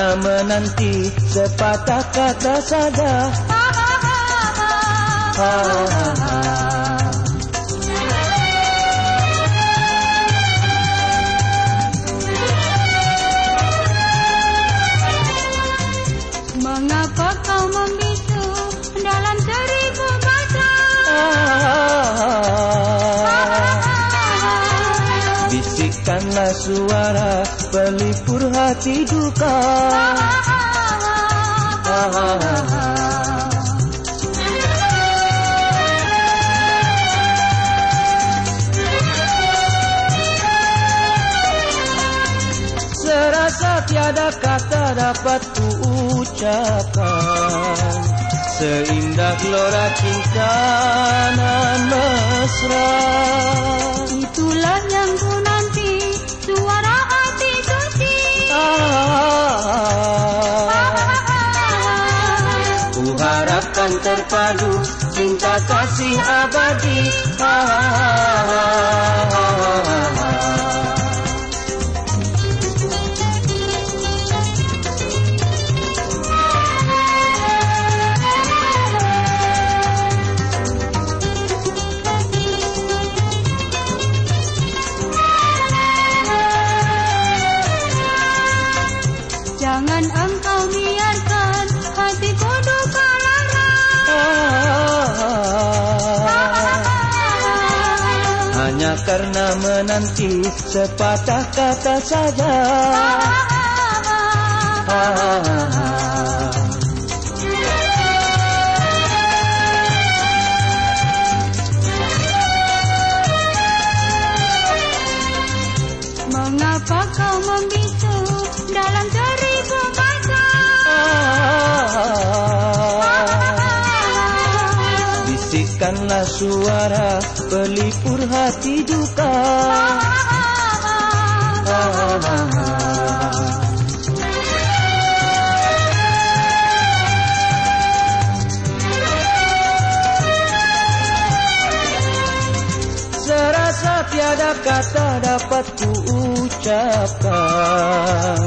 Karena menanti sepatah kata saja. Mengapa suara pelipur hati duka. Serasa tiada kata dapat ku ucapkan Seindah gelora cinta nan mesra Itulah yang ku Harapkan terpadu cinta kasih abadi ah, ah, ah, Karena menanti sepatah kata saja. Mengapa kau membisu Bisikkanlah suara pelipur hati duka. Serasa tiada kata dapat ku ucapkan.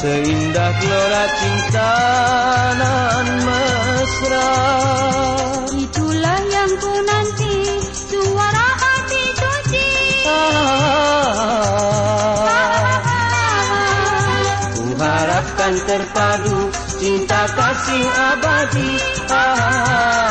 Seindah gelora cinta nan mesra terpadu cinta kasih abadi ah.